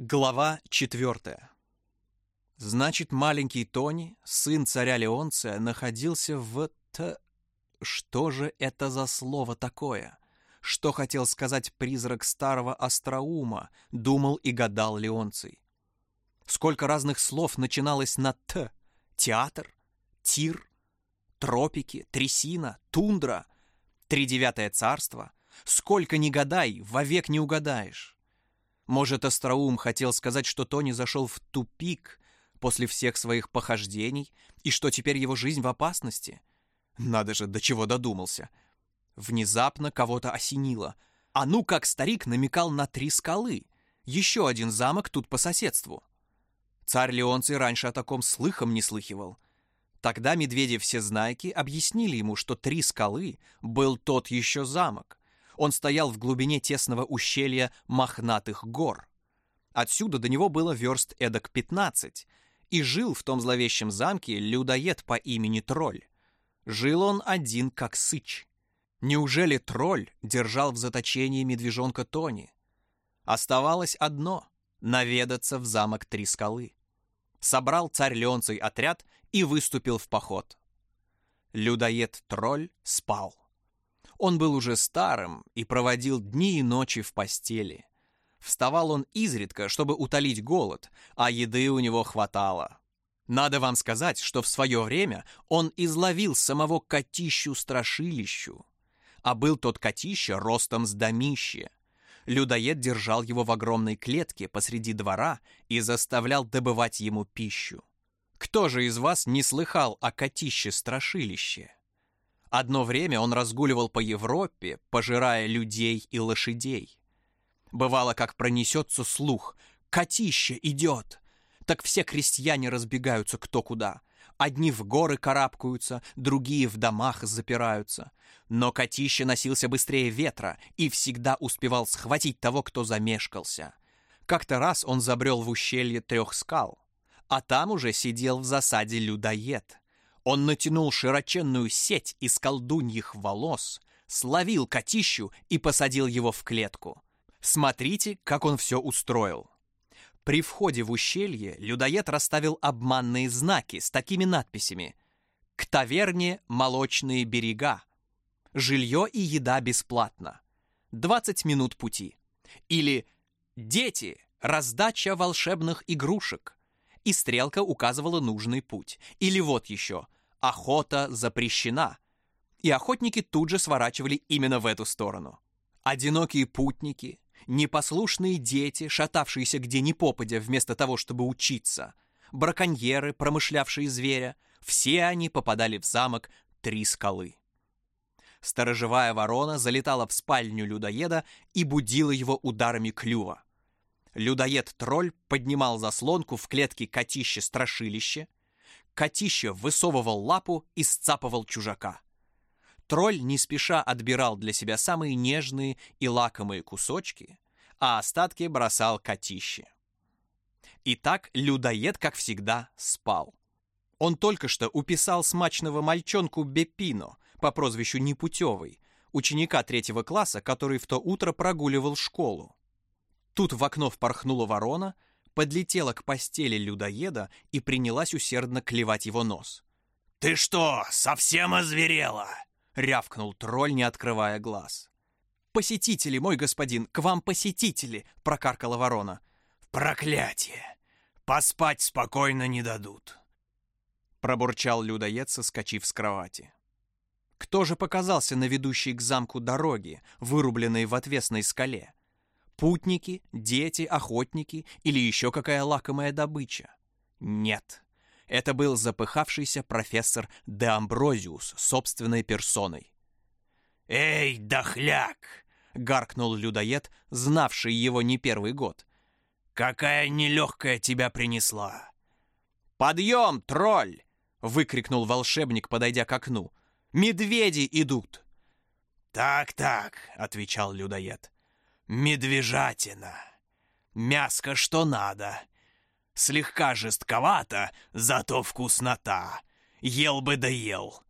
Глава четвертая. Значит, маленький Тони, сын царя Леонция, находился в Т... Что же это за слово такое? Что хотел сказать призрак старого остроума, думал и гадал Леонций. Сколько разных слов начиналось на «т»? Театр, тир, тропики, трясина, тундра, тридевятое царство. Сколько ни гадай, вовек не угадаешь. Может, Остроум хотел сказать, что Тони зашел в тупик после всех своих похождений и что теперь его жизнь в опасности? Надо же, до чего додумался. Внезапно кого-то осенило. А ну как старик намекал на три скалы. Еще один замок тут по соседству. Царь Леонций раньше о таком слыхом не слыхивал. Тогда медведи-всезнайки объяснили ему, что три скалы был тот еще замок. Он стоял в глубине тесного ущелья мохнатых гор. Отсюда до него было верст эдак 15, и жил в том зловещем замке людоед по имени Тролль. Жил он один, как сыч. Неужели тролль держал в заточении медвежонка Тони? Оставалось одно — наведаться в замок Три Скалы. Собрал царь Леонций отряд и выступил в поход. Людоед-тролль спал. Он был уже старым и проводил дни и ночи в постели. Вставал он изредка, чтобы утолить голод, а еды у него хватало. Надо вам сказать, что в свое время он изловил самого котищу-страшилищу. А был тот котища ростом с домище. Людоед держал его в огромной клетке посреди двора и заставлял добывать ему пищу. Кто же из вас не слыхал о котище-страшилище? Одно время он разгуливал по Европе, пожирая людей и лошадей. Бывало, как пронесется слух «Котище идет!» Так все крестьяне разбегаются кто куда. Одни в горы карабкаются, другие в домах запираются. Но котище носился быстрее ветра и всегда успевал схватить того, кто замешкался. Как-то раз он забрел в ущелье трех скал, а там уже сидел в засаде людоед — он натянул широченную сеть из колдуньих волос, словил котищу и посадил его в клетку. Смотрите, как он все устроил. При входе в ущелье людоед расставил обманные знаки с такими надписями «К таверне молочные берега», «Жилье и еда бесплатно», «20 минут пути» или «Дети, раздача волшебных игрушек», и стрелка указывала нужный путь. Или вот еще – охота запрещена. И охотники тут же сворачивали именно в эту сторону. Одинокие путники, непослушные дети, шатавшиеся где ни попадя вместо того, чтобы учиться, браконьеры, промышлявшие зверя, все они попадали в замок Три скалы. Сторожевая ворона залетала в спальню людоеда и будила его ударами клюва. Людоед-тролль поднимал заслонку в клетке котище-страшилище, Котища высовывал лапу и сцапывал чужака. Тролль не спеша отбирал для себя самые нежные и лакомые кусочки, а остатки бросал котище. Итак, людоед, как всегда, спал. Он только что уписал смачного мальчонку Беппино по прозвищу Непутевый, ученика третьего класса, который в то утро прогуливал школу. Тут в окно впорхнула ворона — подлетела к постели людоеда и принялась усердно клевать его нос. «Ты что, совсем озверела?» — рявкнул тролль, не открывая глаз. «Посетители, мой господин, к вам посетители!» — прокаркала ворона. «Проклятие! Поспать спокойно не дадут!» Пробурчал людоед, соскочив с кровати. Кто же показался на ведущей к замку дороге, вырубленной в отвесной скале? Путники, дети, охотники или еще какая лакомая добыча? Нет. Это был запыхавшийся профессор Де Амброзиус собственной персоной. «Эй, дохляк!» — гаркнул людоед, знавший его не первый год. «Какая нелегкая тебя принесла!» «Подъем, тролль!» — выкрикнул волшебник, подойдя к окну. «Медведи идут!» «Так-так», — отвечал людоед медвежатина. Мяско что надо. Слегка жестковато, зато вкуснота. Ел бы да ел.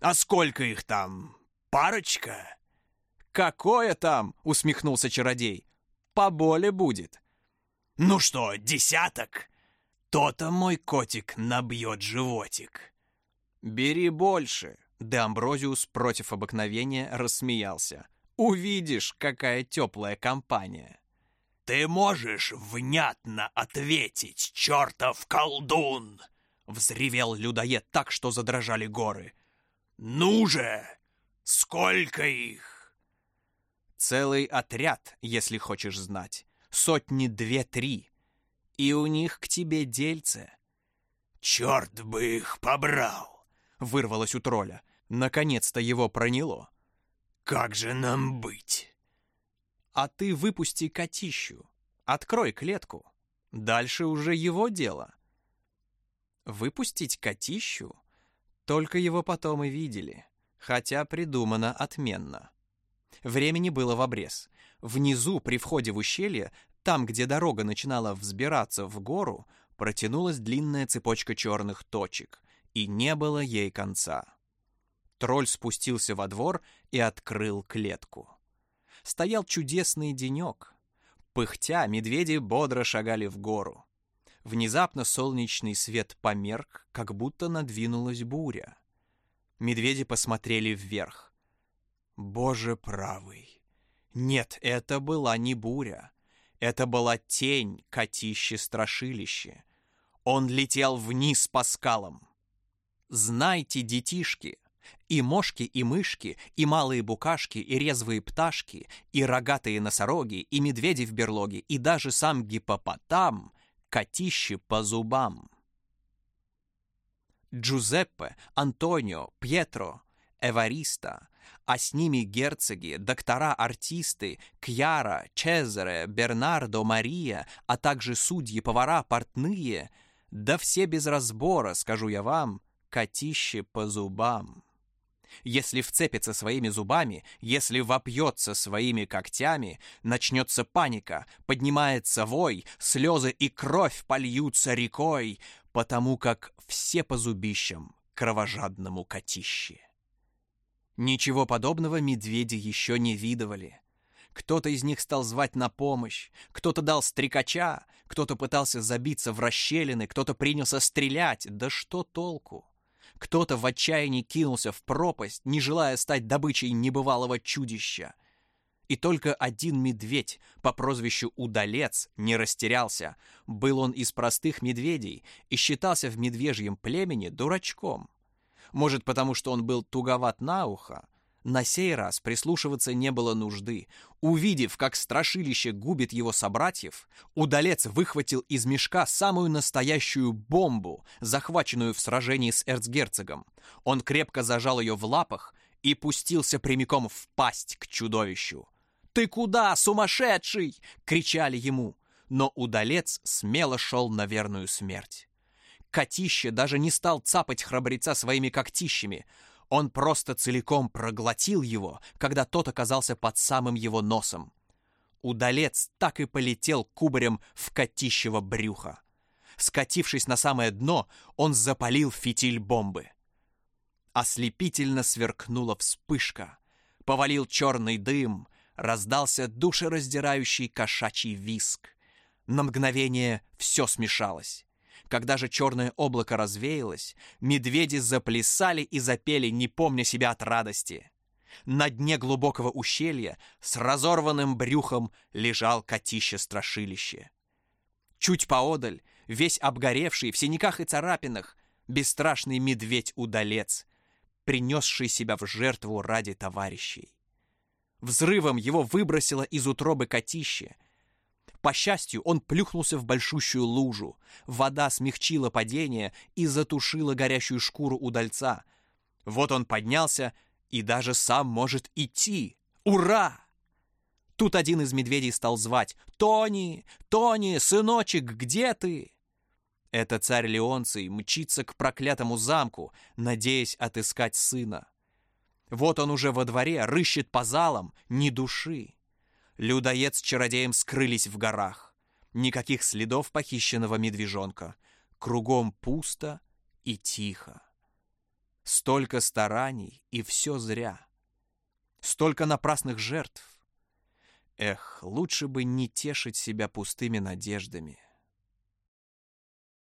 А сколько их там? Парочка?» «Какое там?» — усмехнулся чародей. «Поболе будет». Ну что, десяток? То-то мой котик набьет животик. Бери больше. Де Амброзиус против обыкновения рассмеялся. Увидишь, какая теплая компания. Ты можешь внятно ответить, чертов колдун! Взревел людоед так, что задрожали горы. Ну же! Сколько их? Целый отряд, если хочешь знать. Сотни две-три. И у них к тебе дельце. Черт бы их побрал! Вырвалось у тролля. Наконец-то его проняло. Как же нам быть? А ты выпусти котищу. Открой клетку. Дальше уже его дело. Выпустить котищу? Только его потом и видели. Хотя придумано отменно. Времени было в обрез. Внизу, при входе в ущелье, там, где дорога начинала взбираться в гору, протянулась длинная цепочка черных точек, и не было ей конца. Тролль спустился во двор и открыл клетку. Стоял чудесный денек. Пыхтя, медведи бодро шагали в гору. Внезапно солнечный свет померк, как будто надвинулась буря. Медведи посмотрели вверх. Боже правый! Нет, это была не буря. Это была тень, котище-страшилище. Он летел вниз по скалам. Знайте, детишки, и мошки, и мышки, и малые букашки, и резвые пташки, и рогатые носороги, и медведи в берлоге, и даже сам гипопотам — котище по зубам. Джузеппе, Антонио, Пьетро, Эвариста, а с ними герцоги, доктора-артисты, Кьяра, Чезаре, Бернардо, Мария, а также судьи, повара, портные, да все без разбора, скажу я вам, котище по зубам. Если вцепится своими зубами, если вопьется своими когтями, начнется паника, поднимается вой, слезы и кровь польются рекой, потому как все по зубищам кровожадному котище. Ничего подобного медведи еще не видывали. Кто-то из них стал звать на помощь, кто-то дал стрекача, кто-то пытался забиться в расщелины, кто-то принялся стрелять. Да что толку? Кто-то в отчаянии кинулся в пропасть, не желая стать добычей небывалого чудища. И только один медведь по прозвищу Удалец не растерялся. Был он из простых медведей и считался в медвежьем племени дурачком. Может, потому что он был туговат на ухо, на сей раз прислушиваться не было нужды. Увидев, как страшилище губит его собратьев, удалец выхватил из мешка самую настоящую бомбу, захваченную в сражении с эрцгерцогом. Он крепко зажал ее в лапах и пустился прямиком в пасть к чудовищу. «Ты куда, сумасшедший?» — кричали ему. Но удалец смело шел на верную смерть. Котище даже не стал цапать храбреца своими когтищами — он просто целиком проглотил его, когда тот оказался под самым его носом. Удалец так и полетел кубарем в котищего брюха. Скатившись на самое дно, он запалил фитиль бомбы. Ослепительно сверкнула вспышка. Повалил черный дым, раздался душераздирающий кошачий виск. На мгновение все смешалось. Когда же черное облако развеялось, медведи заплясали и запели, не помня себя от радости. На дне глубокого ущелья с разорванным брюхом лежал котище-страшилище. Чуть поодаль, весь обгоревший, в синяках и царапинах, бесстрашный медведь-удалец, принесший себя в жертву ради товарищей. Взрывом его выбросило из утробы котище — по счастью, он плюхнулся в большущую лужу. Вода смягчила падение и затушила горящую шкуру удальца. Вот он поднялся и даже сам может идти. Ура! Тут один из медведей стал звать «Тони! Тони, сыночек, где ты?» Это царь Леонций мчится к проклятому замку, надеясь отыскать сына. Вот он уже во дворе, рыщет по залам, ни души. Людоед с чародеем скрылись в горах. Никаких следов похищенного медвежонка. Кругом пусто и тихо. Столько стараний, и все зря. Столько напрасных жертв. Эх, лучше бы не тешить себя пустыми надеждами.